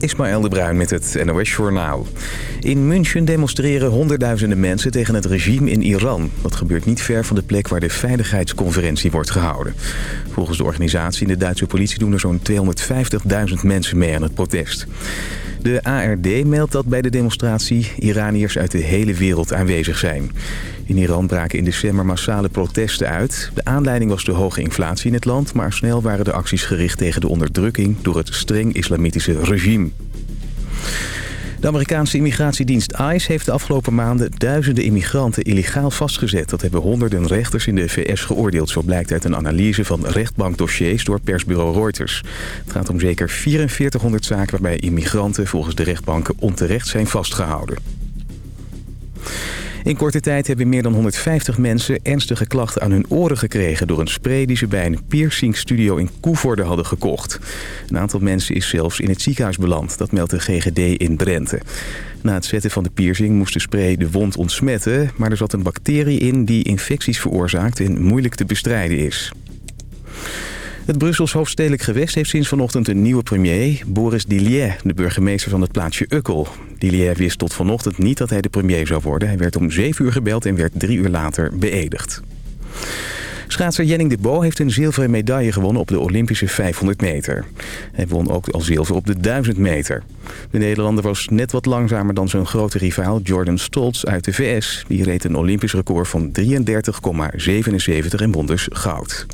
Ismaël de Bruin met het NOS Journaal. In München demonstreren honderdduizenden mensen tegen het regime in Iran. Dat gebeurt niet ver van de plek waar de veiligheidsconferentie wordt gehouden. Volgens de organisatie en de Duitse politie doen er zo'n 250.000 mensen mee aan het protest. De ARD meldt dat bij de demonstratie Iraniërs uit de hele wereld aanwezig zijn. In Iran braken in december massale protesten uit. De aanleiding was de hoge inflatie in het land... maar snel waren de acties gericht tegen de onderdrukking... door het streng islamitische regime. De Amerikaanse immigratiedienst ICE heeft de afgelopen maanden duizenden immigranten illegaal vastgezet. Dat hebben honderden rechters in de VS geoordeeld. Zo blijkt uit een analyse van rechtbankdossiers door persbureau Reuters. Het gaat om zeker 4400 zaken waarbij immigranten volgens de rechtbanken onterecht zijn vastgehouden. In korte tijd hebben meer dan 150 mensen ernstige klachten aan hun oren gekregen... door een spray die ze bij een piercingstudio in Koevoorde hadden gekocht. Een aantal mensen is zelfs in het ziekenhuis beland. Dat meldt de GGD in Drenthe. Na het zetten van de piercing moest de spray de wond ontsmetten... maar er zat een bacterie in die infecties veroorzaakt en moeilijk te bestrijden is. Het Brussels hoofdstedelijk gewest heeft sinds vanochtend een nieuwe premier, Boris Dillier, de burgemeester van het plaatsje Ukkel. Dillier wist tot vanochtend niet dat hij de premier zou worden. Hij werd om 7 uur gebeld en werd drie uur later beëdigd. Schaatser Jenning de Bo heeft een zilveren medaille gewonnen op de Olympische 500 meter. Hij won ook al zilver op de 1000 meter. De Nederlander was net wat langzamer dan zijn grote rivaal Jordan Stoltz uit de VS. Die reed een Olympisch record van 33,77 en won dus goud.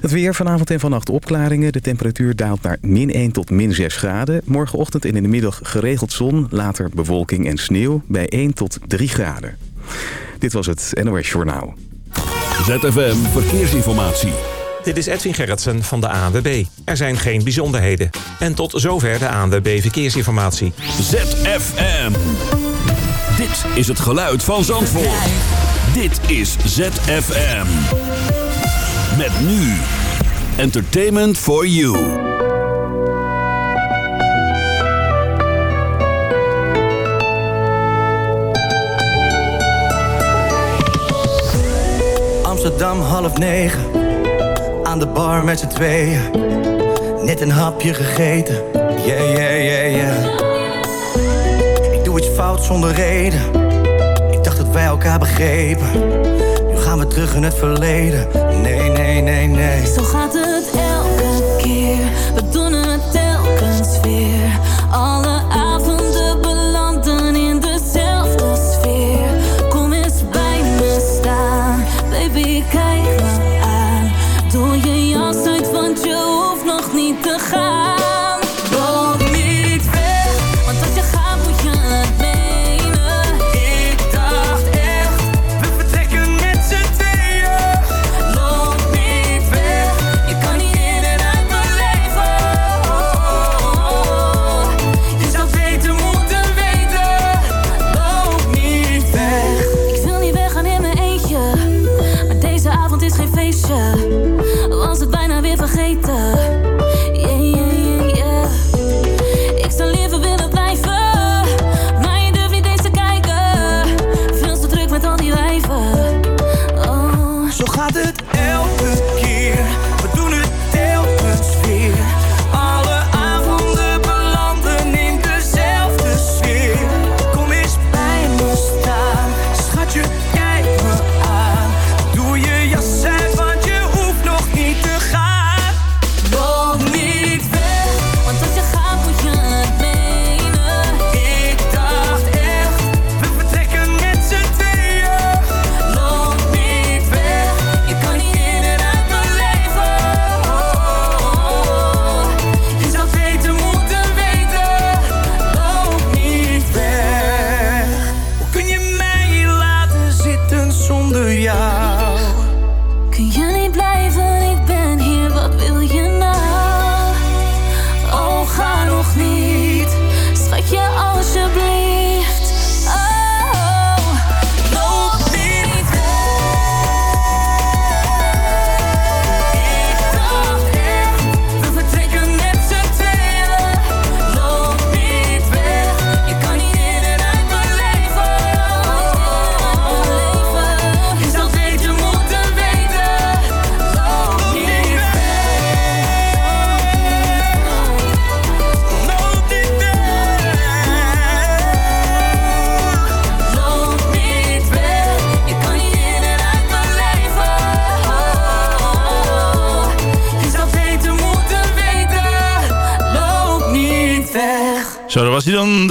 Het weer vanavond en vannacht opklaringen. De temperatuur daalt naar min 1 tot min 6 graden. Morgenochtend en in de middag geregeld zon, later bewolking en sneeuw bij 1 tot 3 graden. Dit was het NOS Journaal. ZFM Verkeersinformatie. Dit is Edwin Gerritsen van de ANWB. Er zijn geen bijzonderheden. En tot zover de ANWB Verkeersinformatie. ZFM. Dit is het geluid van Zandvoort. Dit is ZFM. Met nu. Entertainment for you. Amsterdam half negen. Aan de bar met z'n tweeën. Net een hapje gegeten. Yeah, yeah, yeah, yeah. Ik doe iets fout zonder reden. Ik dacht dat wij elkaar begrepen gaan we terug in het verleden. Nee, nee, nee. Zo gaat het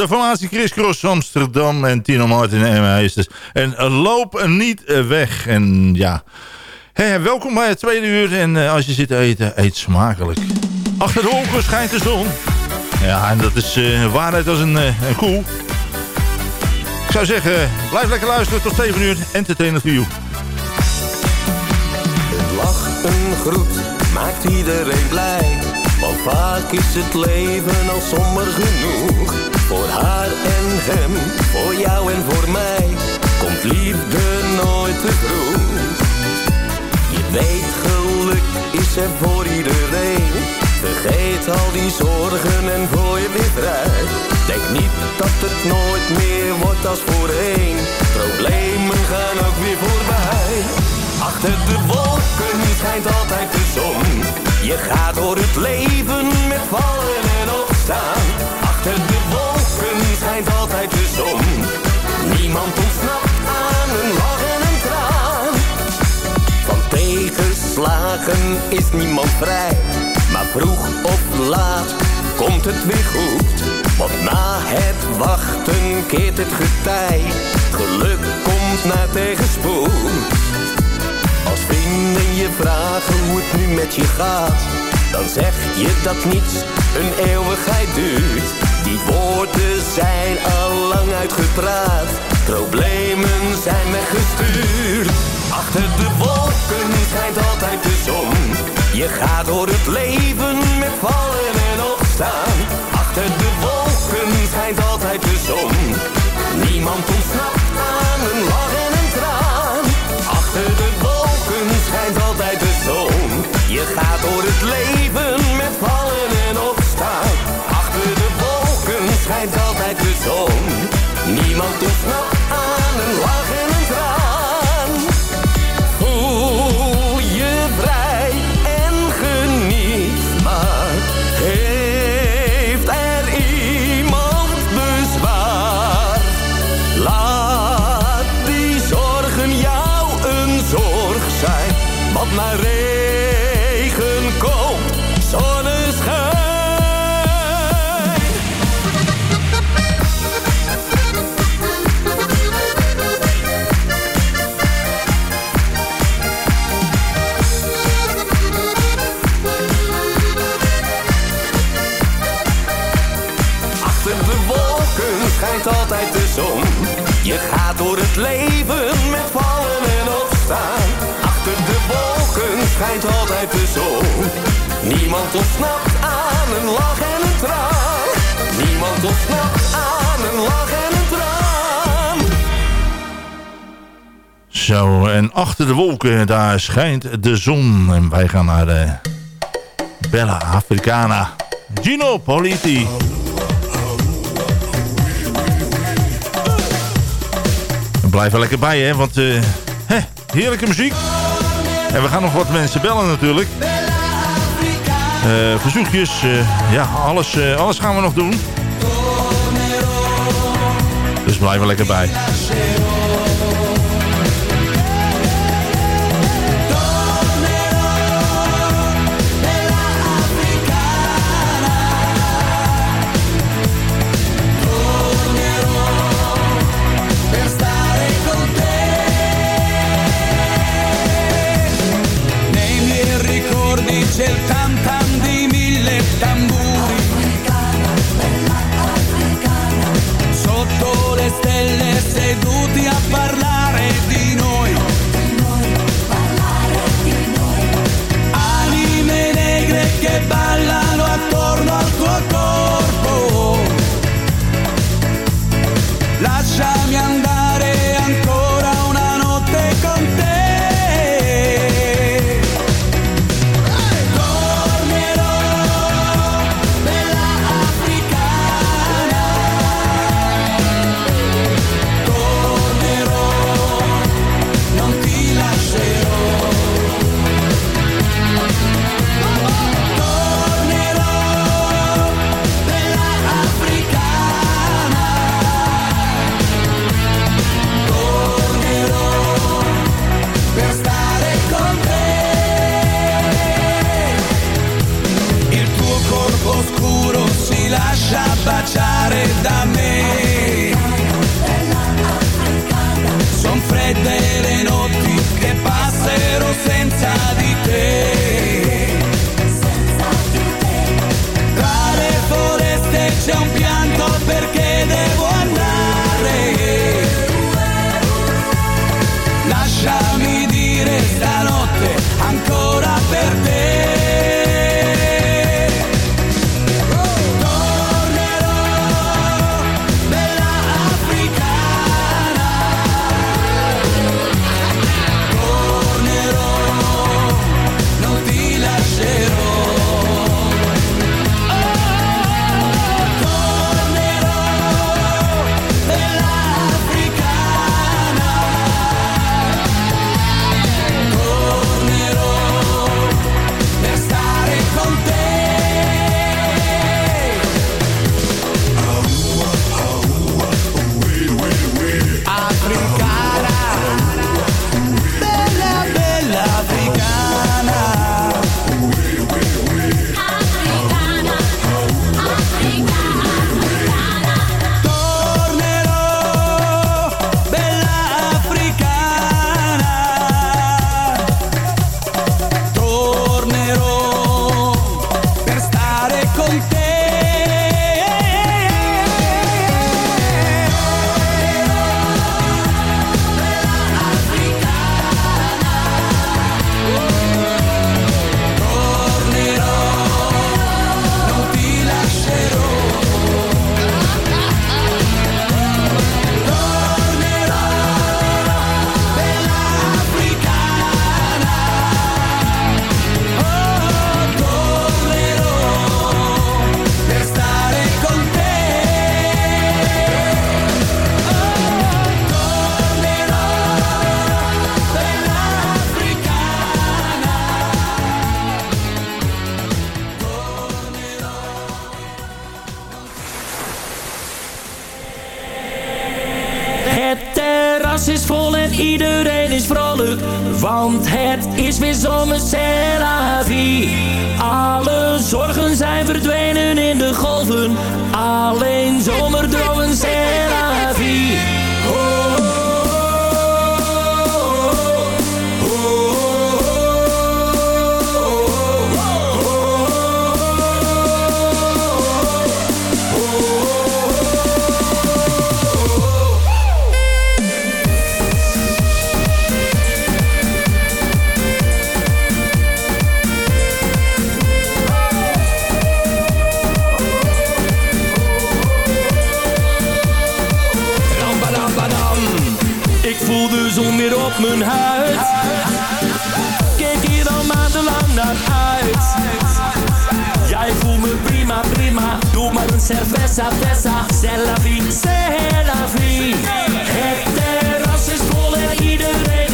formatie Chris Cross Amsterdam en Tino Martin en. En uh, loop niet uh, weg. En ja, hey, welkom bij het tweede uur. En uh, als je zit te eten, eet smakelijk. Achter de wolken schijnt de zon. Ja, en dat is waarheid als een, een koe. Ik zou zeggen, blijf lekker luisteren tot 7 uur. Entertainment for you. Een lach, een groet, maakt iedereen blij. Want vaak is het leven al somber genoeg. Voor haar en hem, voor jou en voor mij. Komt liefde nooit te vroeg. Je weet, geluk is er voor iedereen. Vergeet al die zorgen en gooi je weer vrij. Denk niet dat het nooit meer wordt als voorheen. Problemen gaan ook weer voorbij. Achter de wolken schijnt altijd de zon. Je gaat door het leven met vallen en opstaan. Achter de wolken schijnt altijd de zon. Niemand ontsnapt aan een lach en een traan. Van tegenslagen is niemand vrij. Maar vroeg of laat komt het weer goed. Want na het wachten keert het getij. Geluk komt na tegenspoed. Als je vragen hoe het nu met je gaat. Dan zeg je dat niets een eeuwigheid duurt. Die woorden zijn al lang uitgepraat. Problemen zijn weggestuurd. Achter de wolken schijnt altijd de zon. Je gaat door het leven met vallen en opstaan. Achter de wolken schijnt altijd de zon. Niemand ontsnapt aan een lach en door het leven met vallen en opstaan. Achter de wolken schijnt altijd de zon. Niemand ontsnapt aan wolken, daar schijnt de zon. En wij gaan naar de Bella Africana. Gino Politi. Blijf er lekker bij, hè, want uh, hè, heerlijke muziek. En we gaan nog wat mensen bellen natuurlijk. Uh, verzoekjes, ja, alles, alles gaan we nog doen. Dus blijf er lekker bij. Op mijn huid. Kijk hier al maandenlang naar uit. Jij voelt me prima, prima. Doe maar een cerveza, vesa. C'est la vie, c'est la. Het terras is vol en iedereen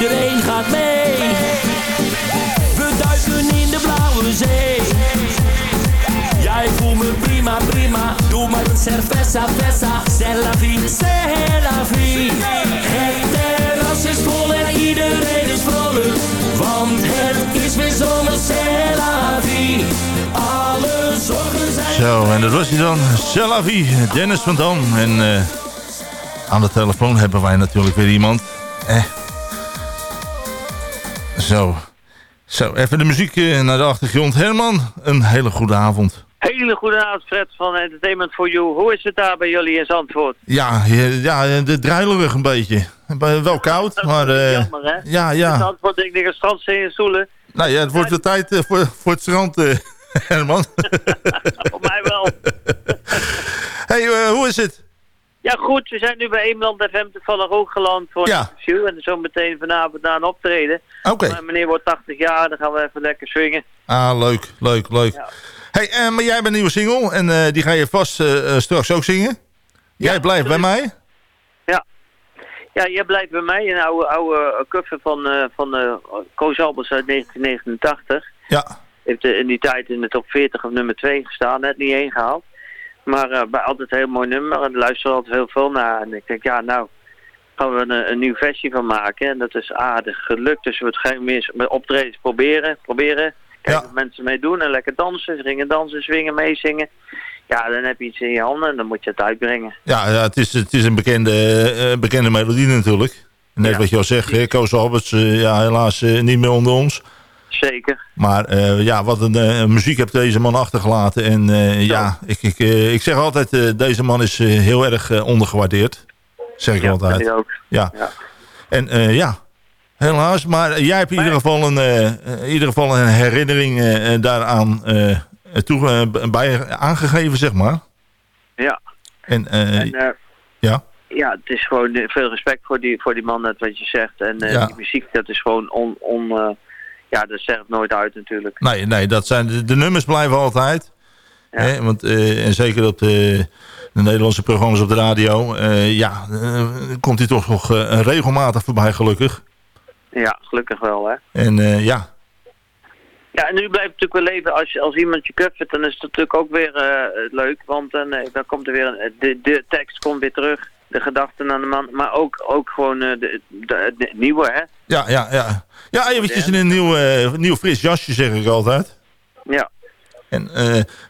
iedereen gaat mee. We duiken in de blauwe zee. Jij voelt me prima, prima. Doe maar een cerveza, vesa. C'est la vie, c'est la vie. Het terras is vol en iedereen is vrolijk. Want het is weer zomer, c'est la vie. Alle zorgen zijn... Zo, en dat was hij dan. C'est la vie, Dennis van Dam. En eh, aan de telefoon hebben wij natuurlijk weer iemand. Zo. Zo, even de muziek eh, naar de achtergrond. Herman, een hele goede avond. Hele goede avond, Fred van Entertainment for You. Hoe is het daar bij jullie in Zandvoort? Ja, ja de druilerig een beetje. Wel koud, maar... eh, Jammer, hè? ja, In ja. Zandvoort denk ik liggen strandstenen en stoelen. Nou ja, het wordt de tijd eh, voor, voor het strand, Herman. Voor mij wel. hey, hoe is het? Ja, goed, we zijn nu bij Eemland FM toevallig ook geland voor Ja. een interview. En zo meteen vanavond naar een optreden. Oké. Meneer wordt 80 jaar, dan gaan we even lekker swingen. Ah, leuk, leuk, leuk. Ja. Hey, eh, maar jij hebt een nieuwe single en eh, die ga je vast eh, straks ook zingen. Jij blijft bij mij. Ja, jij blijft bij mij. Een oude, oude cover van, van Koos Albers uit 1989. Ja, Heeft in die tijd in de top 40 op nummer 2 gestaan. Net niet één gehaald. Maar eh, bij altijd een heel mooi nummer. En er luisteren altijd heel veel naar. En ik denk, ja nou, gaan we een, een nieuwe versie van maken. En dat is aardig gelukt. Dus we het geen meer met optredens proberen. Proberen. Kijken Ja. wat mensen mee doen. En lekker dansen. Ringen, dansen, swingen, meezingen. Ja, dan heb je iets in je handen en dan moet je het uitbrengen. ja, ja het, is, het is een bekende, eh, bekende melodie natuurlijk. Net Ja. wat je al zegt, hè, Koos Alberts, eh, ja, helaas niet meer onder ons. Zeker. Maar eh, ja, wat een eh, muziek heeft deze man achtergelaten. En eh, ja, ik, ik, ik zeg altijd, deze man is heel erg ondergewaardeerd. Zeg ik Ja, altijd. ik ook. Ja. Ja. En ja, helaas. Maar jij hebt in ieder geval een, in ieder geval een herinnering daaraan toe, bij aangegeven, zeg maar. Ja. En, En, ja, ja, het is gewoon veel respect voor die, voor die man, net wat je zegt. En Ja. die muziek, dat is gewoon on... on ja, dat zegt nooit uit natuurlijk. nee, nee dat zijn, de, de nummers blijven altijd. Ja. Hè, want, eh, en zeker op de, de Nederlandse programma's op de radio. eh, ja, eh, komt hij toch nog eh, regelmatig voorbij, gelukkig. Ja, gelukkig wel, hè. En eh, ja, Ja, en nu blijft het natuurlijk wel leven. Als, je, als iemand je covert, dan is het natuurlijk ook weer eh, leuk. Want dan, eh, dan komt er weer een, de, de tekst komt weer terug. De gedachten aan de man. Maar ook, ook gewoon eh, de, de, de nieuwe, hè. ja, ja, ja. Ja, eventjes in een nieuw, eh, nieuw fris jasje, zeg ik altijd. Ja. En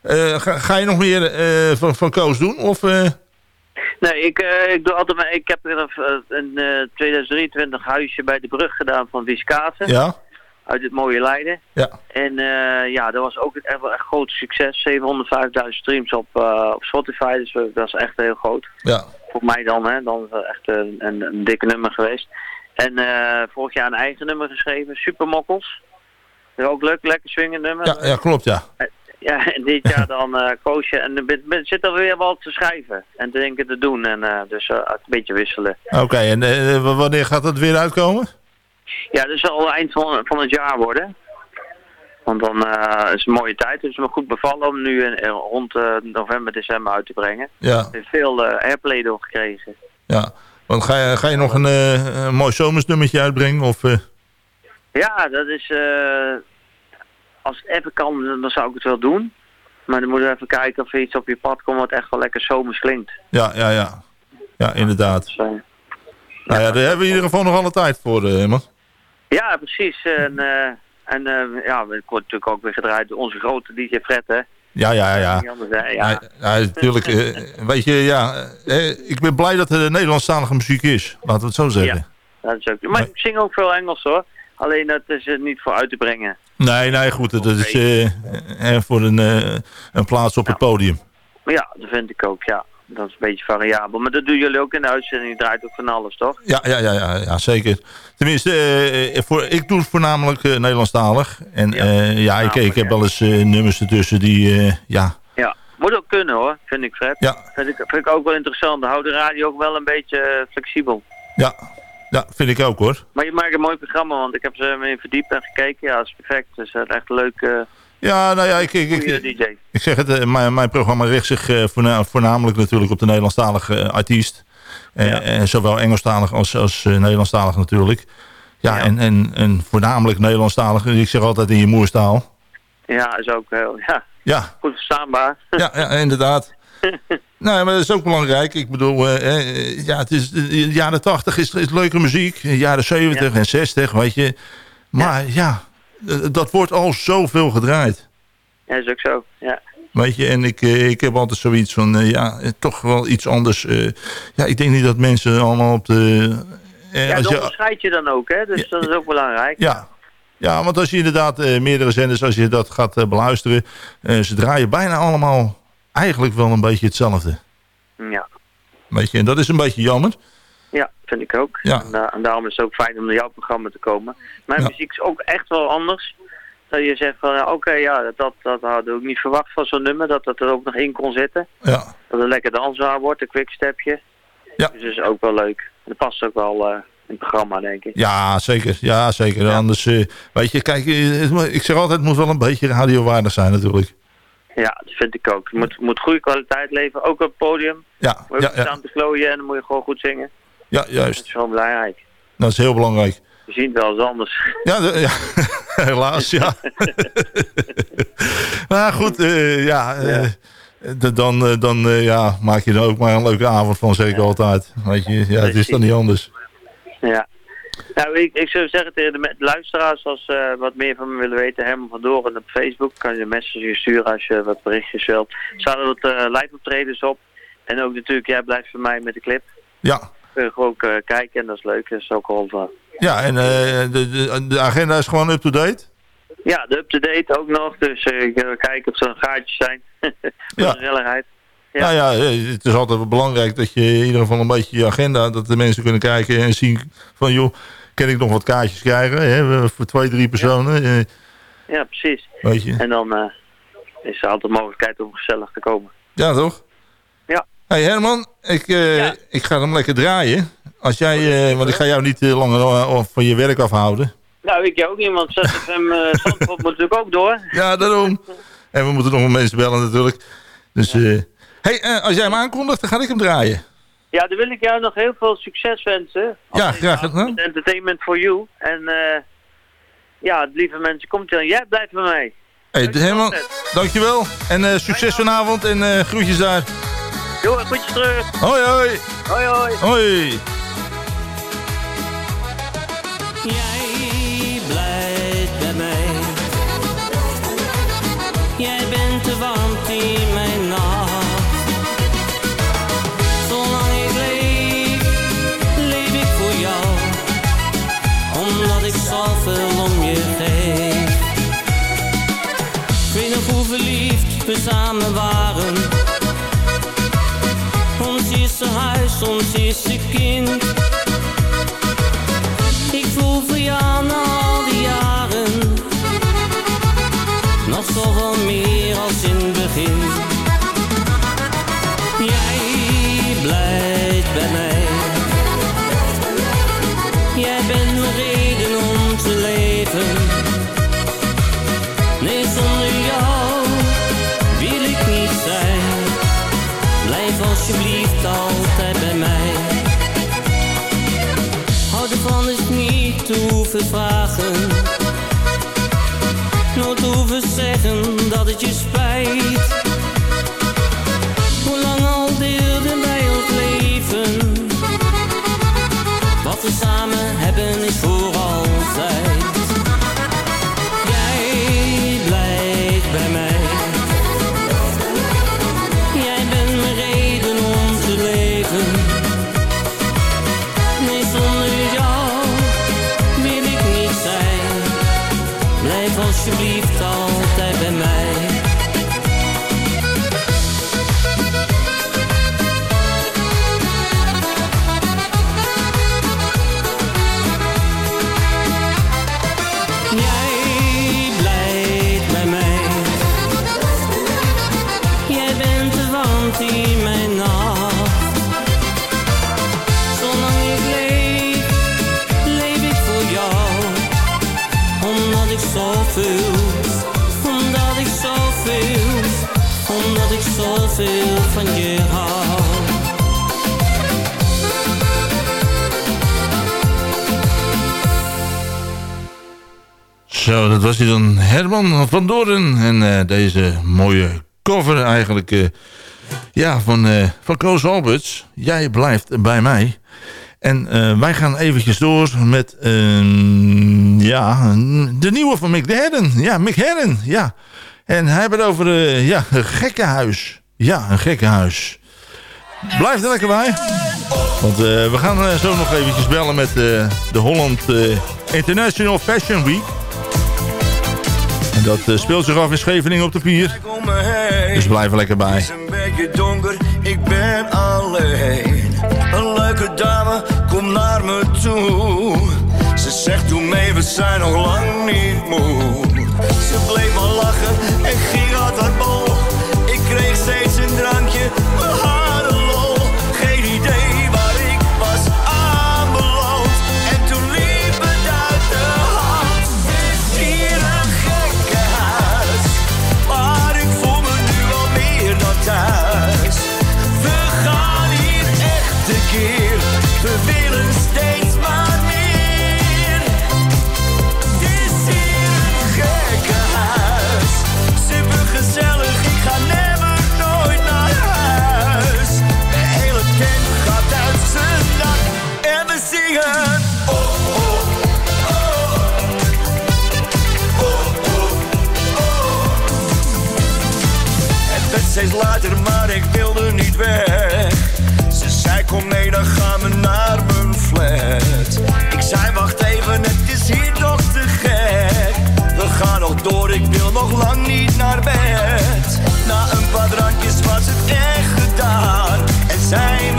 eh, ga, ga je nog meer van, van Koos doen? Of, Nee, ik, ik doe altijd maar... Ik heb weer een, een eh, 2023 huisje bij de brug gedaan van Wiskaten. ja? Uit het mooie Leiden. Ja. En eh, ja, dat was ook echt wel echt groot succes. 705.000 streams op, eh, op Spotify. Dus dat was echt heel groot. Ja. Voor mij dan, hè. Dan is het echt een, een, een dikke nummer geweest. En eh, vorig jaar een eigen nummer geschreven. Supermokkels. Dat is ook leuk. Lekker swingen nummer. Ja, ja, klopt, ja. Ja, en dit jaar dan eh koosje. En er zit er weer wat te schrijven. En te denken te doen. En dus een beetje wisselen. Oké, en wanneer gaat het weer uitkomen? Ja, dat zal eind van, van het jaar worden. Want dan eh, is het een mooie tijd. Het is me goed bevallen om nu in, in- rond eh, november, december uit te brengen. Ja, heeft veel eh airplay door gekregen. ja. Want ga je, ga je nog een, eh, een mooi zomersnummertje uitbrengen? Of, eh, Ja, dat is... eh, als het even kan, dan zou ik het wel doen. Maar dan moeten we even kijken of er iets op je pad komt wat echt wel lekker zomers klinkt. ja, ja, ja. Ja, inderdaad. Dus, eh, Nou ja, daar hebben we in ieder geval nog alle tijd voor, eh man. Ja, precies. En, eh, en eh, ja, het wordt natuurlijk ook weer gedraaid door onze grote DJ Fred, hè. Ja, ja, ja. Ja. Ja, ja, natuurlijk. eh, weet je, ja, ik ben blij dat er Nederlandstalige muziek is. Laten we het zo zeggen. Dat is ook, maar ik zing ook veel Engels hoor. Alleen dat is er niet voor uit te brengen. Nee, nee, goed. Dat is eh, voor een, een plaats op het podium. Ja, dat vind ik ook, ja. Dat is een beetje variabel. Maar dat doen jullie ook in de uitzending. Je draait ook van alles, toch? Ja, ja, ja, ja, ja zeker. Tenminste, eh, voor, ik doe het voornamelijk eh, Nederlandstalig. En ja, ja ik, ik heb wel eens eh, nummers ertussen die, eh, ja, Ja, moet ook kunnen hoor, vind ik Fred. Ja. Vind, ik, vind ik ook wel interessant. Dan houdt de radio ook wel een beetje eh, flexibel. ja, ja, vind ik ook hoor. Maar je maakt een mooi programma, want ik heb ze mee verdiept en gekeken. Ja, dat is perfect. Dus uh, echt leuk. Ja, nou ja, ik, ik, ik, ik zeg het, eh, mijn, mijn programma richt zich eh, voorna- voornamelijk natuurlijk op de Nederlandstalige eh, artiest. Ja. en zowel Engelstalig als, als Nederlandstalig natuurlijk. Ja, Ja. En, en, en voornamelijk Nederlandstalig. Ik zeg altijd in je moerstaal. Ja, is ook heel, ja, Ja, goed verstaanbaar. ja, ja inderdaad. nou, maar dat is ook belangrijk. Ik bedoel, eh, ja, het is, de jaren 80 is, is leuke muziek. De jaren 70 en 60, weet je. Maar ja, dat wordt al zoveel gedraaid. Ja, is ook zo. Ja. Weet je, en ik, eh, ik heb altijd zoiets van, eh, ja, eh, toch wel iets anders. eh. ja, ik denk niet dat mensen allemaal op de... eh, Ja, dat onderscheid je dan ook, hè? Dus dat is ook belangrijk. ja, ja, want als je inderdaad eh, meerdere zenders, als je dat gaat eh, beluisteren... eh, ze draaien bijna allemaal eigenlijk wel een beetje hetzelfde. Ja, Weet je, en dat is een beetje jammer. Ja vind ik ook. Ja. En, eh, en daarom is het ook fijn om naar jouw programma te komen. Mijn Ja. muziek is ook echt wel anders. Dat je zegt van, ja, oké, ja, dat, dat hadden we ook niet verwacht van zo'n nummer. Dat dat er ook nog in kon zitten. Ja, Dat het lekker dansbaar wordt, een quickstepje. Ja. Dus dat is ook wel leuk. Dat past ook wel eh, in het programma, denk ik. Ja, zeker. Ja, zeker. Anders, eh, weet je, kijk, het ik zeg altijd, het moet wel een beetje radiowaardig zijn natuurlijk. Ja, dat vind ik ook. Je moet, moet goede kwaliteit leveren, ook op het podium. Ja, Moet je ja, ook ja, staan te klooien en dan moet je gewoon goed zingen. Ja, Dat juist. is wel belangrijk. Dat is heel belangrijk. We zien het wel eens anders. Ja, helaas, ja. maar goed, eh, ja, eh, dan, eh, dan ja, maak je er ook maar een leuke avond van, zeg ik altijd. Weet je, ja, het is dan niet anders. Ja. Nou, ik, ik zou zeggen tegen de luisteraars, als ze wat meer van me willen weten, Herman van Doren op Facebook, kan je een message sturen als je wat berichtjes wilt. Er staan wat eh live optredens op. En ook natuurlijk, jij blijft bij mij met de clip. Ja, je gewoon eh, kijken en dat is leuk. Dat is ook al van. ja en eh, de, de, de agenda is gewoon up-to-date. Ja, de up-to-date ook nog. Dus eh, kijken of er een gaatjes zijn. Ja. de gezelligheid. Ja. Nou ja, eh, het is altijd wel belangrijk dat je in ieder geval een beetje je agenda, dat de mensen kunnen kijken en zien van joh, kan ik nog wat kaartjes krijgen hè, voor twee, drie personen. eh, Ja, precies. weet je. En dan eh, is er altijd mogelijkheid om gezellig te komen. Ja, toch? Hey Herman, ik, eh, Ja. ik ga hem lekker draaien. Als jij, eh, want ik ga jou niet eh, langer van je werk afhouden. Nou, ik jou ook niet, want ZFM uh, Zandvoort moet natuurlijk ook door. Ja, daarom. En we moeten nog wel mensen bellen natuurlijk. Dus, hey, als jij hem aankondigt, dan ga ik hem draaien. Ja, dan wil ik jou nog heel veel succes wensen. Ja, graag gedaan. Entertainment for You. En ja, lieve mensen, komt er. Jij blijft bij mij. Hey, Herman, dankjewel. En succes vanavond en groetjes daar. Doei, groetjes terug. Hoi, hoi. Hoi, hoi. Hoi. Jij blijft bij mij. Jij bent de warmte in mijn Ons eerste huis, ons eerste kind. Ik voel voor jou na al die jaren Nog zoveel meer als in het begin Nooit hoeven zeggen dat het je spijt dat was hij dan Herman van Doorn. En eh, deze mooie cover eigenlijk. eh, ja, van, eh van Koos Alberts. Jij blijft bij mij. En wij gaan eventjes door met ehm, ja, de nieuwe van Mick Herren. Ja, Mick Herren, ja. En hij het over ja, een gekkenhuis. Ja, een gekkenhuis. Blijf er lekker bij. Want we gaan zo nog eventjes bellen met de Holland International Fashion Week. Dat eh, speelt zich af in Scheveningen op de pier. Dus blijf er lekker bij. Het is een beetje donker, ik ben alleen. Een leuke dame komt naar me toe. Ze zegt doe mee, we zijn nog lang niet moe. Ze bleef maar lachen later, maar ik wilde niet weg. Ze zei kom mee, dan gaan we naar mijn flat. Ik zei wacht even, het is hier nog te gek. We gaan nog door, ik wil nog lang niet naar bed. Na een paar drankjes was het echt gedaan. En zijn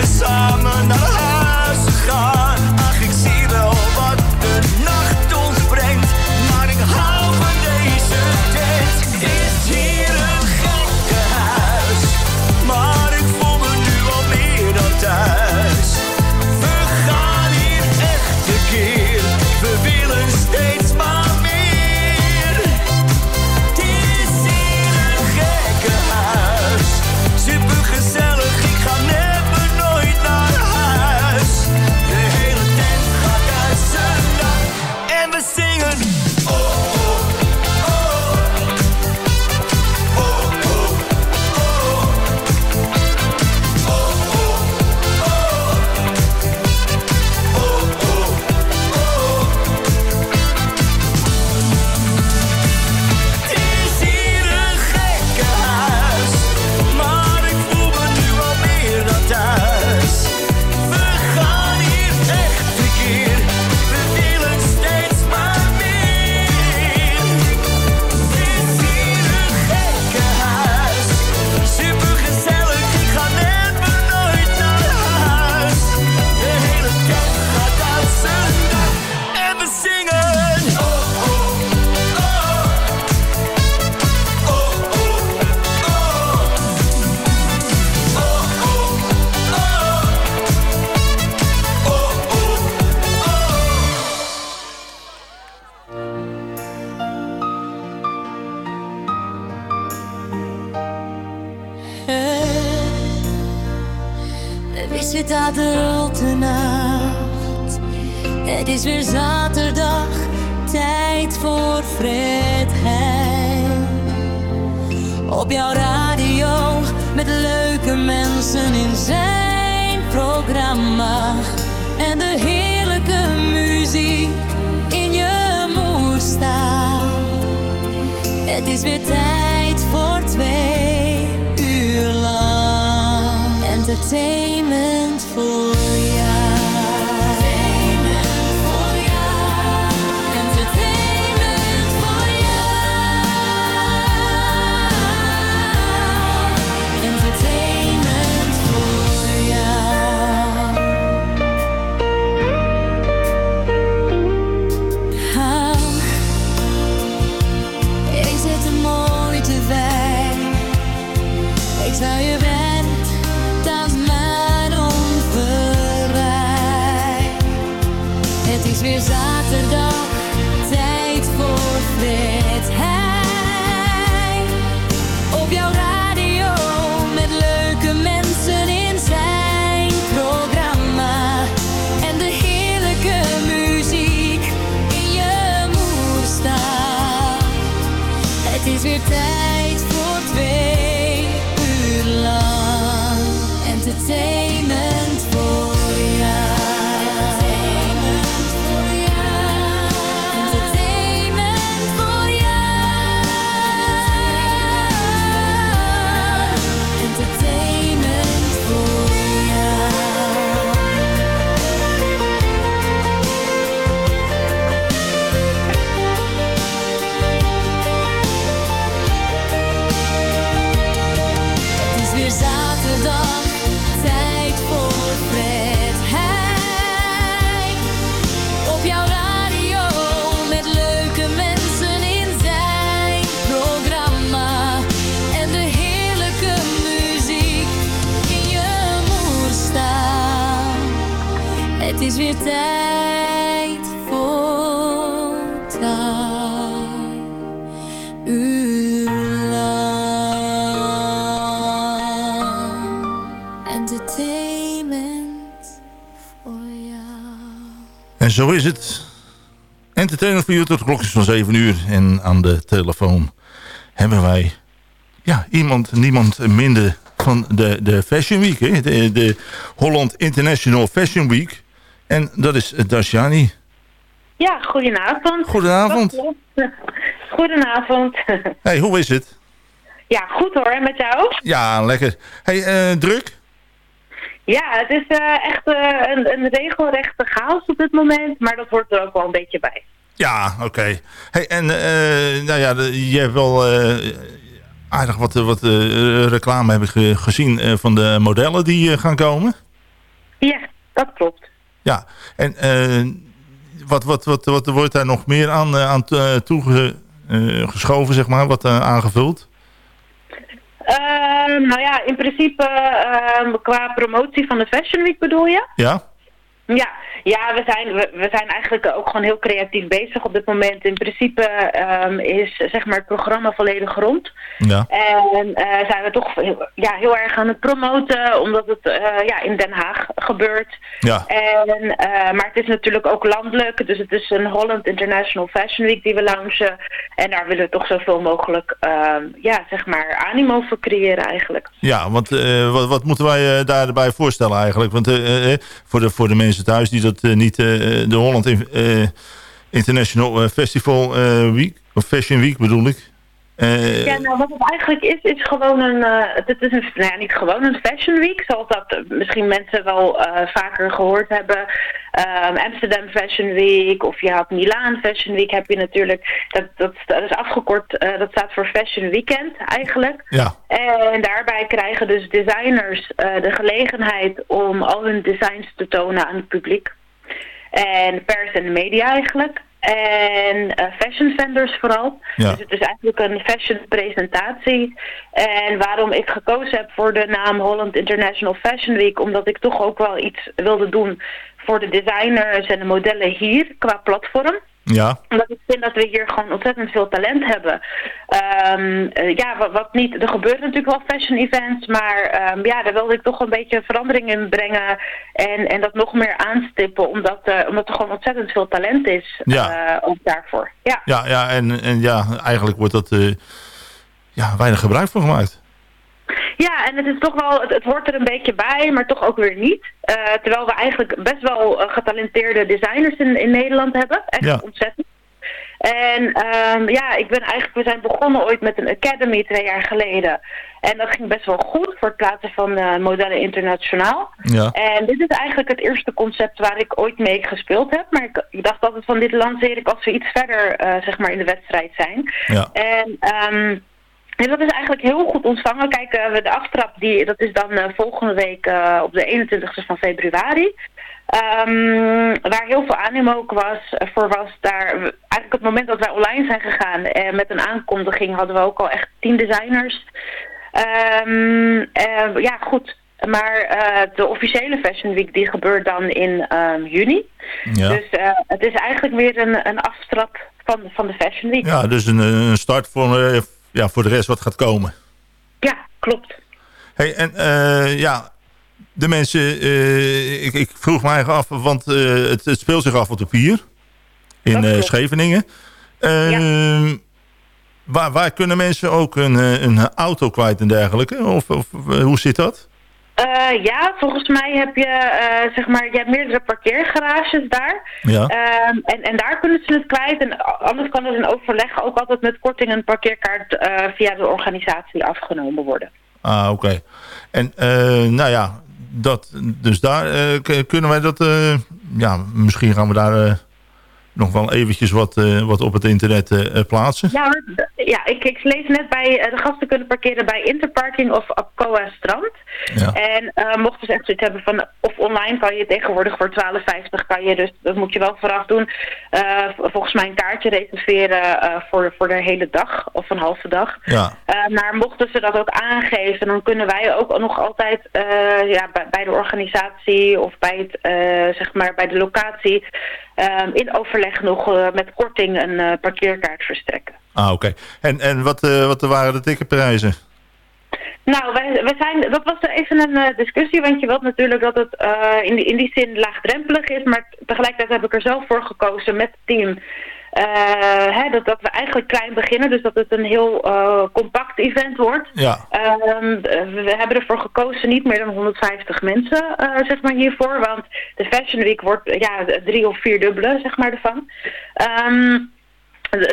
Op jouw radio met leuke mensen in zijn programma. En de heerlijke muziek in je moed staan. Het is weer tijd voor twee uur lang. Entertainment voor jou. Zo is het. Entertainment voor u tot de klokjes van 7 uur. En aan de telefoon hebben wij ja, iemand, niemand minder van de, de Fashion Week. Hè? De, de Holland International Fashion Week. En dat is Dasjani. Ja, goedenavond. Goedenavond. Goedenavond. Hey, hoe is het? Ja, goed hoor. En met jou? Ja, lekker. Hey, eh, druk? Ja, het is eh, echt eh, een, een regelrechte chaos op dit moment, maar dat hoort er ook wel een beetje bij. Ja, oké. Hey, en eh, nou ja, je hebt wel aardig wat, wat reclame heb ik ge- gezien van de modellen die gaan komen. Ja, dat klopt. Ja, en wat, wat, wat, wat wordt daar nog meer aan, aan toegeschoven, zeg maar, wat aangevuld? Ehm, nou ja, in principe ehm, qua promotie van de Fashion Week bedoel je? Ja? Ja, ja we, zijn, we, we zijn eigenlijk ook gewoon heel creatief bezig op dit moment. In principe ehm, is zeg maar, het programma volledig rond. Ja. En eh, zijn we toch heel, ja, heel erg aan het promoten, omdat het eh, ja, in Den Haag gebeurt. Ja. En, eh, maar het is natuurlijk ook landelijk, dus het is een Holland International Fashion Week die we launchen. En daar willen we toch zoveel mogelijk ehm, ja, zeg maar animo voor creëren eigenlijk. Ja, want wat, wat moeten wij daarbij voorstellen eigenlijk? Want voor, de, voor de mensen thuis die dat eh, niet... eh, de Holland in- eh, International eh, Festival eh, Week, of Fashion Week bedoel ik. Eh, Ja, nou wat het eigenlijk is, is gewoon een, eh, het is een, nou ja, niet gewoon een fashion week, zoals dat eh, misschien mensen wel eh, vaker gehoord hebben. Ehm, Amsterdam Fashion Week, of je had Milaan Fashion Week, heb je natuurlijk, dat, dat, dat is afgekort, eh, dat staat voor Fashion Weekend eigenlijk. Ja. En daarbij krijgen dus designers eh, de gelegenheid om al hun designs te tonen aan het publiek. En pers en media eigenlijk. En eh, fashion vendors vooral. Ja. Dus het is eigenlijk een fashion presentatie. En waarom ik gekozen heb voor de naam Holland International Fashion Week. Omdat ik toch ook wel iets wilde doen voor de designers en de modellen hier qua platform ja. omdat ik vind dat we hier gewoon ontzettend veel talent hebben. Ehm, eh, ja, wat, wat niet, er gebeuren natuurlijk wel fashion events, maar ehm, ja, daar wilde ik toch een beetje verandering in brengen en, en dat nog meer aanstippen, omdat, eh, omdat er gewoon ontzettend veel talent is Ja. eh, ook daarvoor. Ja. Ja, ja en, en ja, eigenlijk wordt dat ja, weinig gebruik van gemaakt. Ja, en het is toch wel, het, het hoort er een beetje bij, maar toch ook weer niet. Eh, terwijl we eigenlijk best wel eh, getalenteerde designers in, in Nederland hebben. Echt Ja. ontzettend. En ehm, ja, ik ben eigenlijk, we zijn begonnen ooit met een academy twee jaar geleden. En dat ging best wel goed voor het plaatsen van eh, modellen internationaal. Ja. En dit is eigenlijk het eerste concept waar ik ooit mee gespeeld heb. Maar ik, ik dacht altijd van dit lanceer ik als we iets verder zeg maar in de wedstrijd zijn. Ja. En ehm, en dat is eigenlijk heel goed ontvangen. Kijk, eh, we de aftrap, die, dat is dan eh, volgende week eh, op de 21ste van februari. Ehm, waar heel veel animo ook was, voor was daar, eigenlijk het moment dat wij online zijn gegaan eh, met een aankondiging hadden we ook al echt tien designers. Ehm, eh, ja, goed. Maar de officiële Fashion Week die gebeurt dan in ehm, juni. Ja. Dus het is eigenlijk weer een, een aftrap van, van de Fashion Week. Ja, dus een, een start voor, ja, voor de rest wat gaat komen. Ja, klopt. Hey, en eh, ja, de mensen, eh, ik, ik vroeg me eigenlijk af, want eh, het, het speelt zich af op de pier in. Scheveningen. Ehm, waar, waar kunnen mensen ook een, een auto kwijt en dergelijke? Of, of hoe zit dat? Eh, ja, volgens mij heb je, eh, zeg maar, je hebt meerdere parkeergarages daar. Ja. Ehm, en, en daar kunnen ze het kwijt. En anders kan er in overleg ook altijd met korting een parkeerkaart eh, via de organisatie afgenomen worden. Ah, oké. En eh, nou ja, dat, dus daar kunnen wij dat... ja, misschien gaan we daar nog wel eventjes wat, eh, wat op het internet eh, eh, plaatsen. Ja, ja ik, ik lees net bij de gasten kunnen parkeren bij Interparking of Apcoa Strand. Ja. En mochten ze echt zoiets hebben van, of online kan je tegenwoordig voor 12,50 kan je, dus dat moet je wel vooraf doen. volgens mij een kaartje reserveren voor, voor de hele dag of een halve dag. Ja. Maar mochten ze dat ook aangeven, dan kunnen wij ook nog altijd ja, bij, bij de organisatie of bij, het, zeg maar bij de locatie eh, in overleg nog eh, met korting een eh, parkeerkaart verstrekken. Ah, oké. En, en wat, eh, wat waren de ticketprijzen? Nou, wij, we zijn, dat was even een discussie, want je wilt natuurlijk dat het in, die, in die zin laagdrempelig is, maar tegelijkertijd heb ik er zelf voor gekozen met het team. Eh, hè, dat, dat we eigenlijk klein beginnen, dus dat het een heel eh, compact event wordt. Ja. Ehm, we hebben ervoor gekozen niet meer dan 150 mensen, eh, zeg maar, hiervoor. Want de Fashion Week wordt ja, drie of vier dubbele, zeg maar, ervan. Ehm,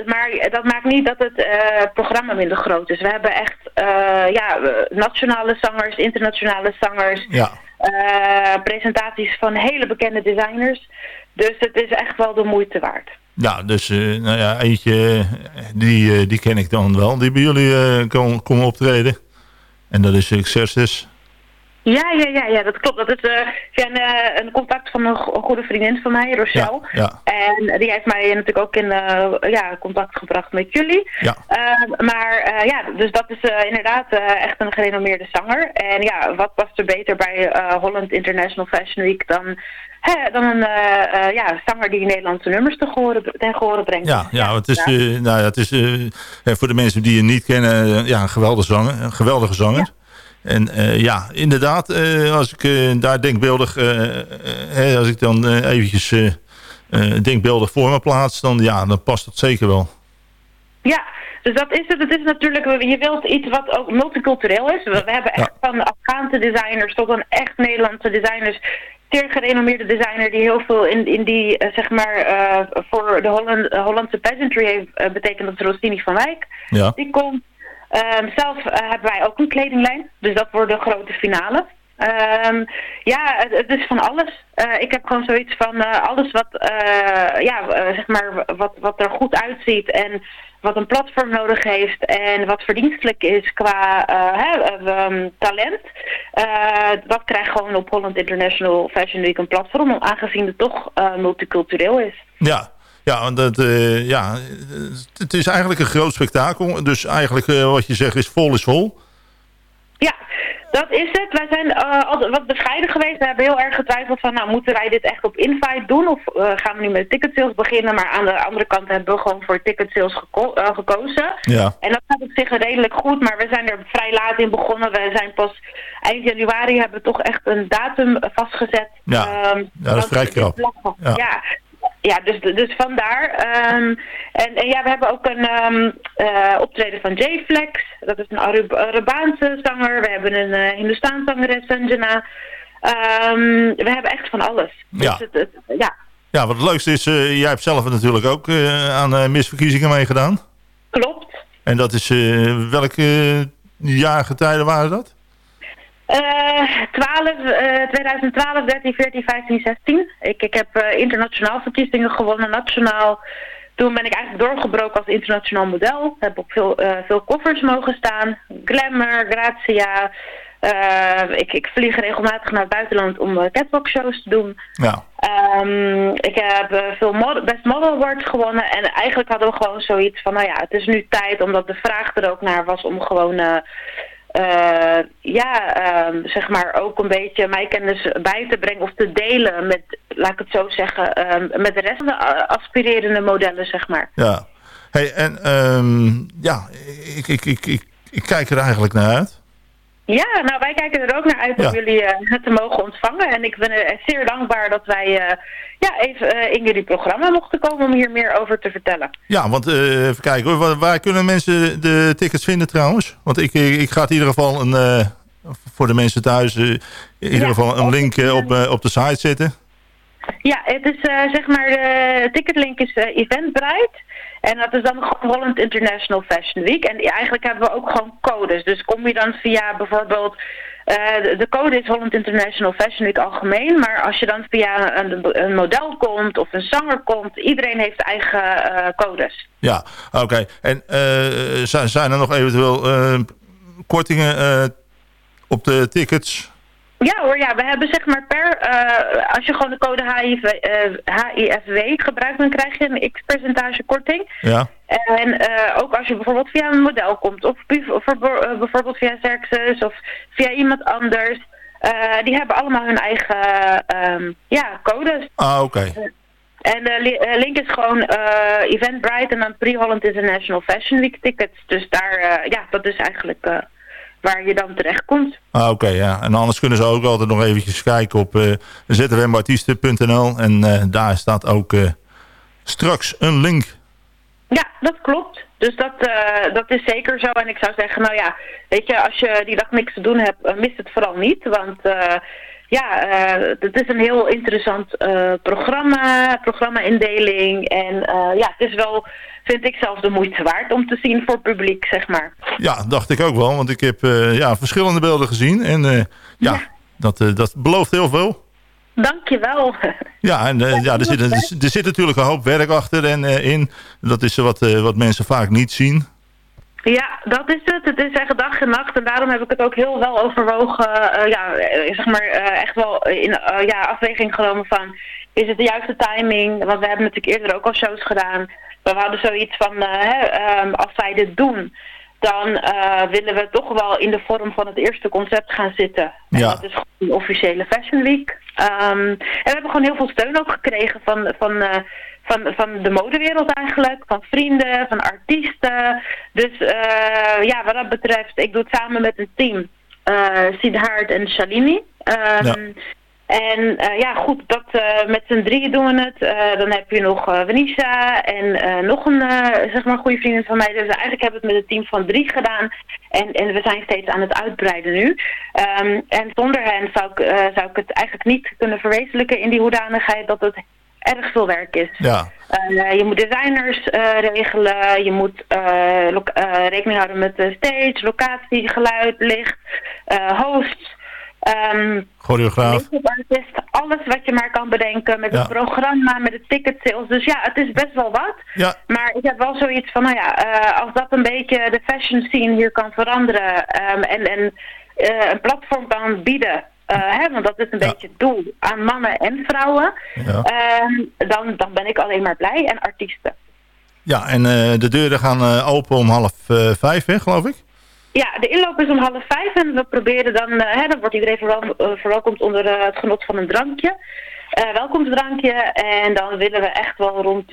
maar dat maakt niet dat het programma minder groot is. We hebben echt ja, nationale zangers, internationale zangers, Ja. presentaties van hele bekende designers. Dus het is echt wel de moeite waard. Ja, dus eh, nou ja, eentje, eh, die, eh, die ken ik dan wel. Die bij jullie eh komen kom optreden. En dat is Xerxes. Ja, ja, ja, ja, dat klopt. Dat is eh, via een, eh, een contact van een, go- goede vriendin van mij, Rochelle. Ja, En die heeft mij natuurlijk ook in eh, ja, contact gebracht met jullie. Ja. Eh, maar eh, ja, dus dat is eh, inderdaad eh, echt een gerenommeerde zanger. En ja, wat past er beter bij eh, Holland International Fashion Week dan, hè, dan een eh, eh, ja, zanger die Nederlandse nummers te horen, ten gehore brengt. Ja, ja, het is, eh, nou het is eh, eh, voor de mensen die je niet kennen, eh, ja, een geweldige zanger. Een geweldige zanger. En eh, ja, inderdaad, eh, als ik eh, daar denkbeeldig, als ik dan eventjes denkbeeldig voor me plaats, dan, ja, dan past het zeker wel. Ja, dus dat is het. Het is natuurlijk, je wilt iets wat ook multicultureel is. We, we hebben echt van Afghaanse designers tot een echt Nederlandse designers. Zeer gerenommeerde designer die heel veel in, in die, zeg maar, voor de Holland, Hollandse peasantry heeft uh, betekend. Dat is Rossini van Wijk. Ja. Die komt. Um, zelf uh, hebben wij ook een kledinglijn. Dus dat wordt de grote finale. Um, ja, het, is van alles. Uh, ik heb gewoon zoiets van uh, alles wat, ja, zeg maar, wat, wat er goed uitziet en wat een platform nodig heeft en wat verdienstelijk is qua hè, um, talent. dat krijgt gewoon op Holland International Fashion Week een platform, aangezien het toch multicultureel is. Ja, ja, want dat, uh, ja, het is eigenlijk een groot spektakel. Dus eigenlijk uh, wat je zegt is vol is vol. Ja, dat is het. Wij zijn uh, altijd wat bescheiden geweest. We hebben heel erg getwijfeld van, nou, moeten wij dit echt op invite doen? Of gaan we nu met ticketsales beginnen? Maar aan de andere kant hebben we gewoon voor ticketsales geko gekozen. Ja. En dat gaat op zich redelijk goed, maar we zijn er vrij laat in begonnen. We zijn pas eind januari hebben we toch echt een datum vastgezet. Ja, um, ja dat is vrij krap. Ja. ja ja, dus, dus vandaar. Um, en, en, ja, we hebben ook een um, uh, optreden van J-Flex. Dat is een Arabaanse zanger. We hebben een uh, Hindoestaanse zangeres, Sanjana. Um, we hebben echt van alles. Ja. Dus het, het, ja. ja, wat het leukste is, uh, jij hebt zelf natuurlijk ook aan misverkiezingen meegedaan. Klopt. En dat is, welke jarige tijden waren dat? Uh, 12, uh, 2012, 13, 14, 15, 16. Ik, ik heb uh, internationaal verkiezingen gewonnen, nationaal. Toen ben ik eigenlijk doorgebroken als internationaal model. Heb op veel, uh, veel covers mogen staan. Glamour, Grazia. Uh, ik, ik vlieg regelmatig naar het buitenland om catwalk shows te doen. Ja. Um, ik heb veel mod Best Model Awards gewonnen. En eigenlijk hadden we gewoon zoiets van, nou ja, het is nu tijd. Omdat de vraag er ook naar was om gewoon... Uh, ja, uh, zeg maar ook een beetje mijn kennis bij te brengen of te delen met, laat ik het zo zeggen, uh, met de rest van de aspirerende modellen, zeg maar. Ja, hey, en um, ja, ik, ik, ik, ik, ik kijk er eigenlijk naar uit. Ja, nou wij kijken er ook naar uit om ja. jullie uh, te mogen ontvangen. En ik ben er zeer dankbaar dat wij uh, ja, even uh, in jullie programma mochten komen om hier meer over te vertellen. Ja, want even kijken hoor, waar, waar, kunnen mensen de tickets vinden trouwens? Want ik, ik ga in ieder geval een, voor de mensen thuis in ieder ja, geval een link op, op de site zetten. Ja, het is zeg maar, de ticketlink is Eventbrite. En dat is dan gewoon Holland International Fashion Week. En eigenlijk hebben we ook gewoon codes. Dus kom je dan via bijvoorbeeld... Uh, de code is Holland International Fashion Week algemeen. Maar als je dan via een, model komt of een zanger komt... iedereen heeft eigen uh, codes. Ja, oké. En uh, zijn, zijn er nog eventueel kortingen op de tickets... Ja hoor, ja, we hebben zeg maar per, uh, als je gewoon de code HIV, uh, HIFW gebruikt, dan krijg je een x-percentage korting. Ja. En uh, ook als je bijvoorbeeld via een model komt, of bijvoorbeeld via Xerxes of via iemand anders, die hebben allemaal hun eigen um, ja, codes. Ah, oké. Okay. En de li link is gewoon Eventbrite en dan Pre-Holland International Fashion Week tickets. Dus daar, ja, dat is eigenlijk waar je dan terecht komt. Ah, Oké, ja. En anders kunnen ze ook altijd nog eventjes kijken op uh. En eh, daar staat ook eh, straks een link. Ja, dat klopt. Dus dat, dat is zeker zo. En ik zou zeggen, nou ja, weet je, als je die dag niks te doen hebt, mis het vooral niet. Want ja, het is een heel interessant programma, programma-indeling. En ja, het is wel, vind ik zelf, de moeite waard om te zien voor publiek, zeg maar. Ja, dacht ik ook wel. Want ik heb eh, ja, verschillende beelden gezien. En eh, ja, Dat, eh, dat belooft heel veel. Dankjewel. Ja, en ja, er, zit, er, er zit natuurlijk een hoop werk achter en in. Dat is wat, wat mensen vaak niet zien. Ja, dat is het. Het is echt dag en nacht. En daarom heb ik het ook heel wel overwogen. ja, zeg maar echt wel in ja, afweging genomen van... Is het de juiste timing? Want we hebben natuurlijk eerder ook al shows gedaan. We hadden zoiets van, eh, hè, ehm, als wij dit doen... Dan eh, willen we toch wel in de vorm van het eerste concept gaan zitten. En Ja. dat is gewoon een officiële Fashion Week. Ehm, en we hebben gewoon heel veel steun ook gekregen van, van, eh, van, van de modewereld eigenlijk. Van vrienden, van artiesten. Dus ja, wat dat betreft, ik doe het samen met een team. Siddharth en Shalini. Ehm, Ja. En eh, ja, goed, dat, eh, met z'n drieën doen we het. Eh, dan heb je nog Venisha en nog een eh, zeg maar goede vriendin van mij. Dus eigenlijk hebben we het met een team van drie gedaan. En, en we zijn steeds aan het uitbreiden nu. Ehm, en zonder hen zou ik, zou ik het eigenlijk niet kunnen verwezenlijken in die hoedanigheid dat het erg veel werk is. Ja, je moet designers regelen, je moet eh, eh, rekening houden met de stage, locatie, geluid, licht, hosts. Ehm choreograaf. artist, alles wat je maar kan bedenken met Ja. het programma, met de ticket sales. Dus ja, het is best wel wat. Ja. Maar ik heb wel zoiets van, nou ja, eh, als dat een beetje de fashion scene hier kan veranderen ehm, en, en eh, een platform kan bieden, eh, hè, want dat is een beetje het doel, aan mannen en vrouwen, Ja. ehm, dan, dan ben ik alleen maar blij en artiesten. Ja, en de deuren gaan open om half vijf, hè, geloof ik? Ja, de inloop is om half vijf en we proberen dan, eh, hè, dan wordt iedereen verwel- eh, verwelkomd onder eh, het genot van een drankje. Eh welkomstdrankje en dan willen we echt wel rond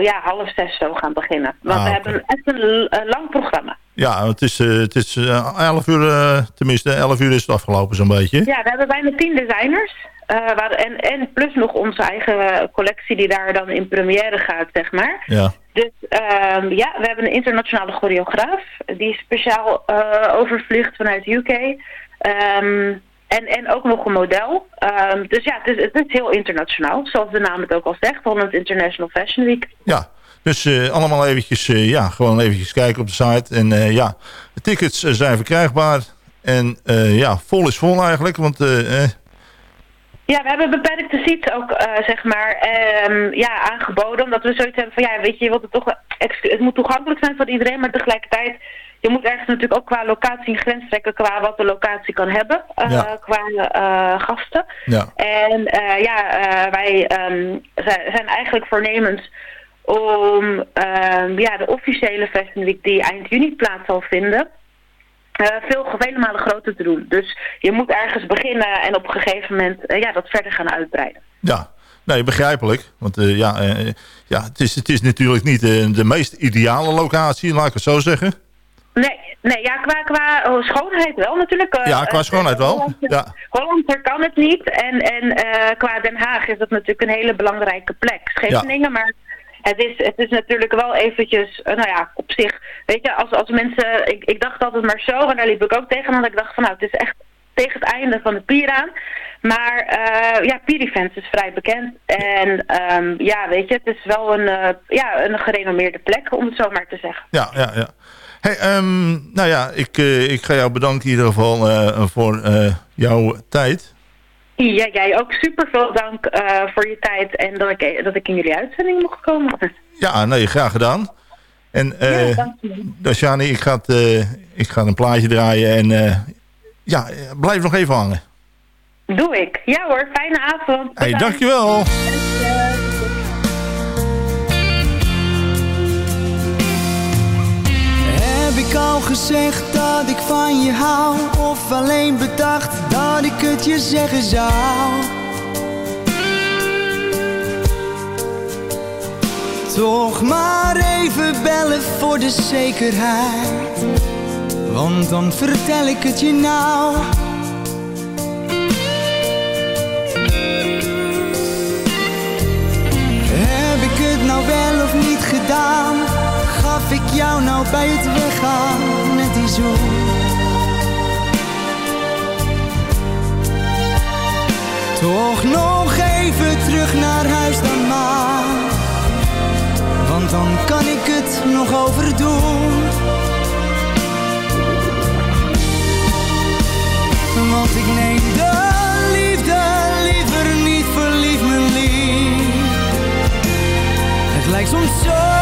ja, half zes zo gaan beginnen. Want Ah, we hebben echt een lang programma. Ja, het is, het is eh, 11 uur, tenminste 11 uur is het afgelopen zo'n beetje. Ja, we hebben bijna tien designers. waar, en, en plus nog onze eigen collectie die daar dan in première gaat, zeg maar. Ja. Dus ehm, ja, we hebben een internationale choreograaf. Die speciaal eh, overvliegt vanuit UK. Ehm, en, en ook nog een model. Ehm, dus ja, het is, het is heel internationaal. Zoals de naam het ook al zegt. Holland International Fashion Week. Ja, dus eh, allemaal eventjes, eh, ja, gewoon eventjes kijken op de site. En ja, de tickets zijn verkrijgbaar. En ja, vol is vol eigenlijk, want Ja, we hebben beperkte seats ook, eh, zeg maar, ehm, ja, aangeboden. Omdat we zoiets hebben van, ja, weet je, je wilt het toch, het moet toegankelijk zijn voor iedereen. Maar tegelijkertijd, je moet ergens natuurlijk ook qua locatie een grens trekken. Qua wat de locatie kan hebben, eh, Ja. qua eh, gasten. ja. En ja, wij zijn zijn eigenlijk voornemens om ehm, ja, de officiële Fashion Week die eind juni plaats zal vinden... eh, veel, vele malen groter te doen. Dus je moet ergens beginnen en op een gegeven moment eh, ja, dat verder gaan uitbreiden. Ja, nee, begrijpelijk. Want eh, ja, ja het, is, het is natuurlijk niet de meest ideale locatie, laat ik het zo zeggen. Nee, nee ja, qua, qua oh, schoonheid wel natuurlijk. Ja, qua schoonheid wel. Hollandse- Ja. Kan het niet. En, en qua Den Haag is dat natuurlijk een hele belangrijke plek. Scheveningen, maar het is, het is natuurlijk wel eventjes, eh, nou ja, op zich, weet je, als, als mensen, ik, ik dacht altijd maar zo, en daar liep ik ook tegen, dat ik dacht van nou, het is echt tegen het einde van de pier aan. Maar eh ja, Pierifans is vrij bekend. En ehm, ja, weet je, het is wel een, eh, ja, een gerenommeerde plek, om het zo maar te zeggen. Ja, ja, ja. Hey, ehm, nou ja, ik, ik ga jou bedanken in ieder geval voor jouw tijd. Ja, jij ook super veel dank eh, voor je tijd en dat ik, dat ik in jullie uitzending mocht komen. Ja, nee, graag gedaan. En eh Ja, je. Dashani, ik ga, het, eh, ik ga een plaatje draaien en eh, ja, blijf nog even hangen. Doe ik. Ja hoor, fijne avond. Hey, Bedankt. dankjewel. Ik al gezegd dat ik van je hou? Of alleen bedacht dat ik het je zeggen zou? Toch maar even bellen voor de zekerheid. Want dan vertel ik het je nou. Heb ik het nou wel of niet gedaan? Jou nou bij het weggaan net die zoen? Toch nog even terug naar huis dan maar. Want dan kan ik het nog overdoen. Want ik neem de liefde liever niet, verlief me lief. Het lijkt soms zo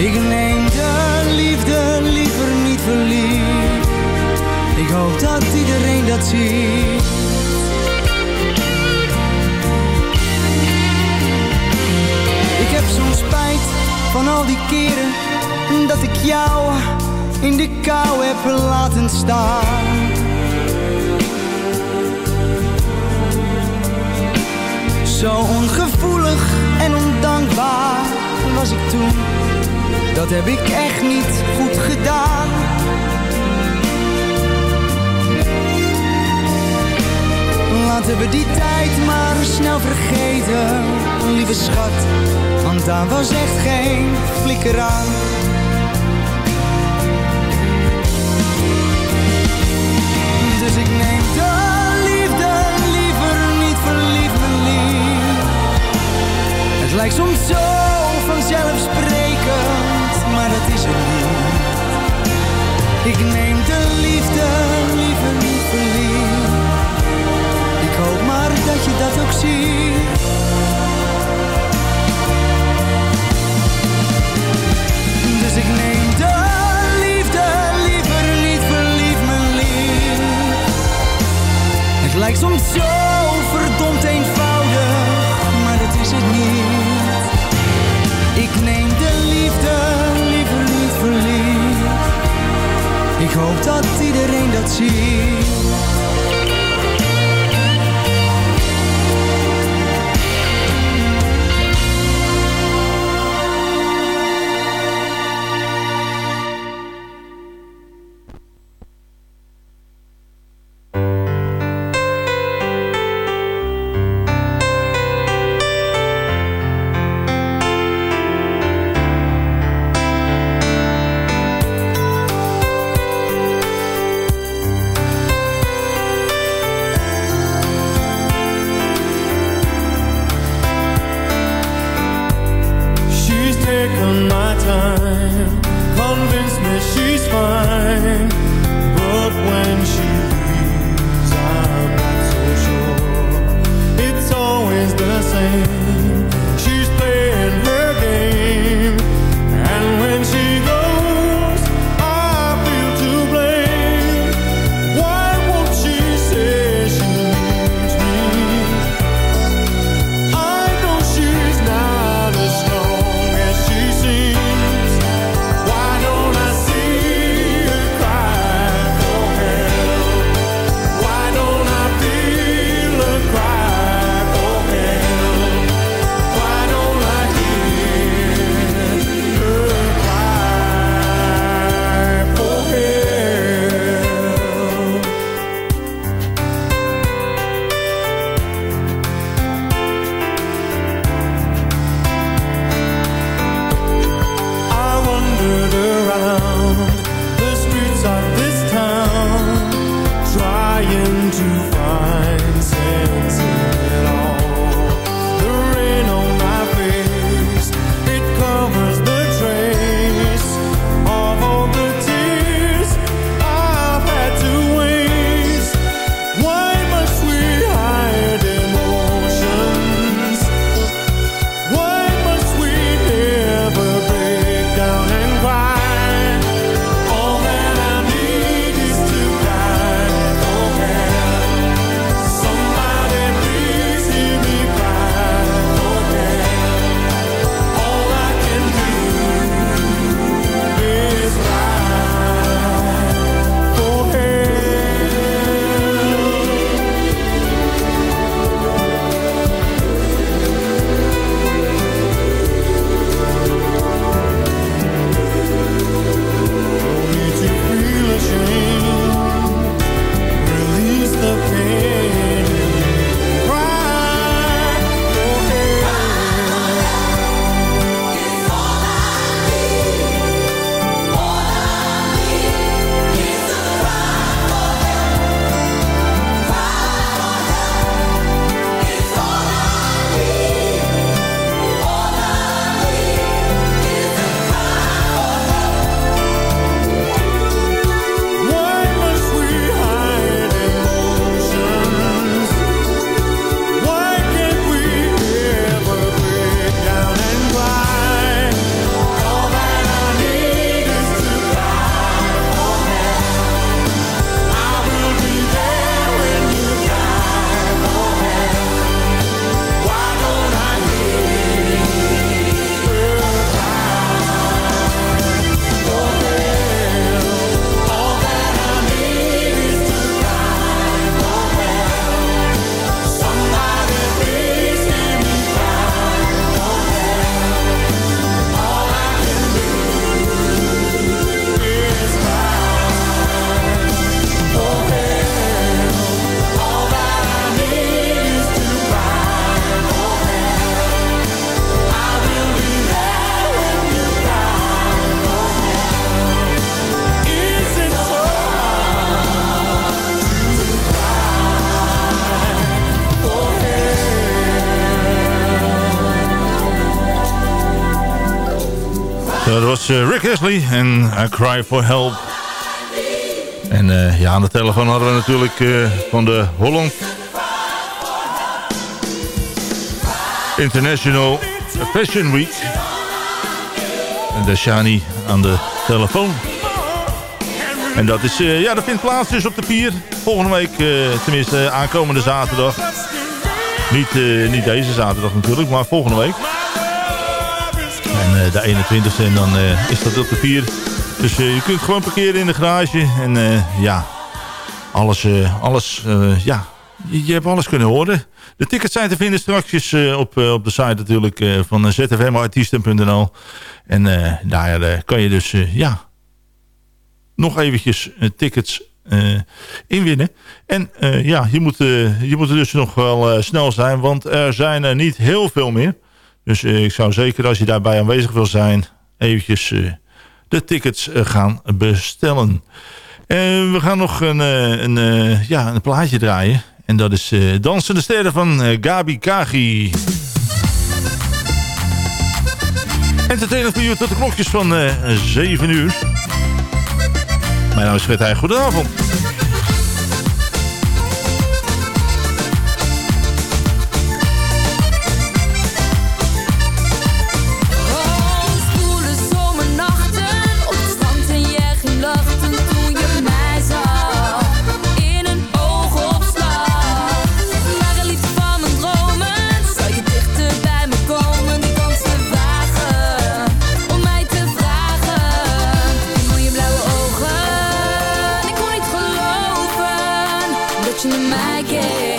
Ik neem de liefde liever niet verliefd. Ik hoop dat iedereen dat ziet. Ik heb soms spijt van al die keren dat ik jou in de kou heb laten staan. Zo ongevoelig en ondankbaar was ik toen. Dat heb ik echt niet goed gedaan. Laten we die tijd maar snel vergeten, lieve schat. Want daar was echt geen flikker aan. Dus ik neem de liefde liever niet verliefd, mijn. Het lijkt soms zo vanzelfsprekend, ziet. Dus ik neem de liefde liever niet verliefd, mijn lief. Het lijkt soms zo verdomd eenvoudig, maar dat is het niet. Ik neem de liefde liever niet verliefd. Ik hoop dat iedereen dat ziet. Dat was eh, Rick Astley en I Cry for Help. En eh, ja, aan de telefoon hadden we natuurlijk eh, van de Holland International Fashion Week. En de Shani aan de telefoon. En dat, is, ja, dat vindt plaats dus op de pier. Volgende week, tenminste aankomende zaterdag. Niet, niet deze zaterdag natuurlijk, maar volgende week. Eh, de 21ste en dan eh, is dat op de pier. Dus eh, je kunt gewoon parkeren in de garage. En ja, alles, alles ja, je, hebt alles kunnen horen. De tickets zijn te vinden straks op, op de site natuurlijk van zfmartiesten.nl. En daar kan je dus, ja, nog eventjes tickets eh, inwinnen. En ja, je moet, je moet er dus nog wel snel zijn, want er zijn er niet heel veel meer. Dus eh, ik zou zeker als je daarbij aanwezig wil zijn, eventjes eh, de tickets eh, gaan bestellen. En we gaan nog een, een, ja, een plaatje draaien. En dat is Dansende Sterren van Gabi Kagi. Entertainment voor u tot de klokjes van eh 7 uur. Mijn naam is Fred Heij. Goedenavond. Dat je naar mij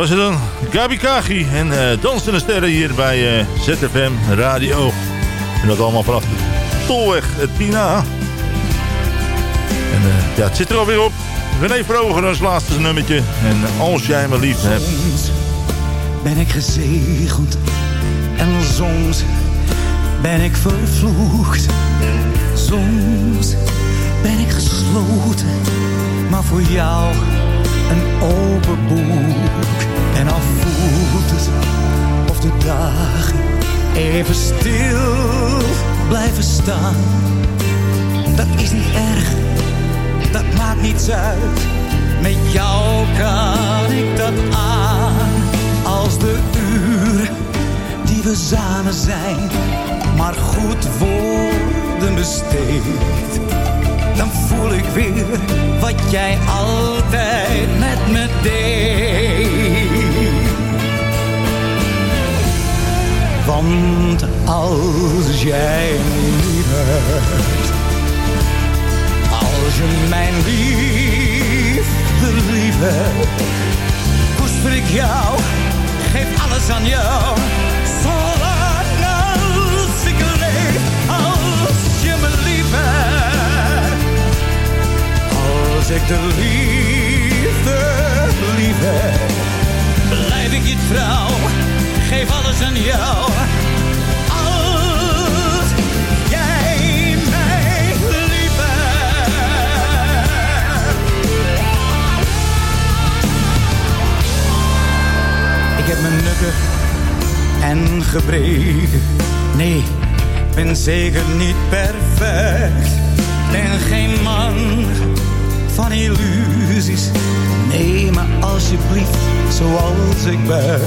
was het dan. Gabi Kagi en eh Dansende Sterren hier bij eh, ZFM Radio. En dat allemaal vanaf de Tolweg, het Pina. En eh, ja, het zit er alweer op. René Vroger als laatste nummertje. En als jij me lief hebt. Soms ben ik gezegend en soms ben ik vervloekt. Soms ben ik gesloten, maar voor jou een open boek. En al voelt het of de dagen even stil blijven staan. Dat is niet erg, dat maakt niets uit. Met jou kan ik dat aan. Als de uren die we samen zijn, maar goed worden besteed. Dan voel ik weer wat jij altijd met me deed. Want als jij hebt, Als je mijn liefde lief hebt, koester ik jou, geef alles aan jou. Ik de liefde lief heb, blijf ik je trouw, geef alles aan jou. Als jij mij lief Ik heb mijn nukken en gebreken. Nee, ben zeker niet perfect. Ben geen man van illusies. Nee, maar alsjeblieft, zoals ik ben.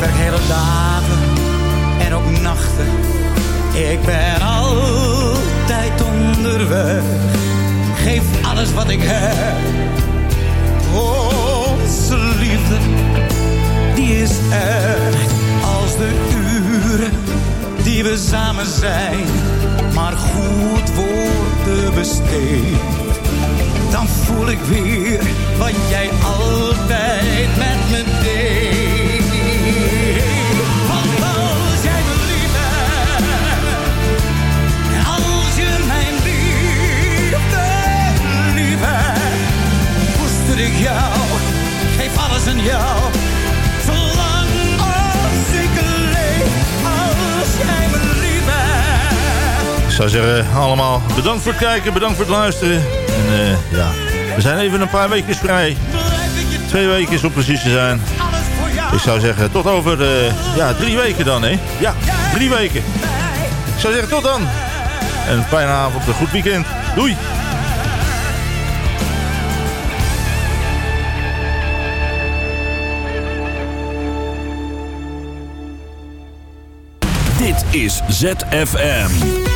Werk hele dagen en ook nachten. Ik ben altijd onderweg. Geef alles wat ik heb. Onze liefde, die is echt als de uren die we samen zijn. Maar goed worden besteed. Voel ik weer wat jij altijd met me deed. Want als jij me lief hebt, en als je mijn liefde lief hebt, koester ik jou, geef alles aan jou. Zou zeggen, allemaal bedankt voor het kijken, bedankt voor het luisteren. En eh, ja, we zijn even een paar weken vrij. Twee weken om precies te zijn. Ik zou zeggen, tot over eh, ja, drie weken dan, hè? Ja, drie weken. Ik zou zeggen, tot dan. En een fijne avond, een goed weekend. Doei! Dit is ZFM.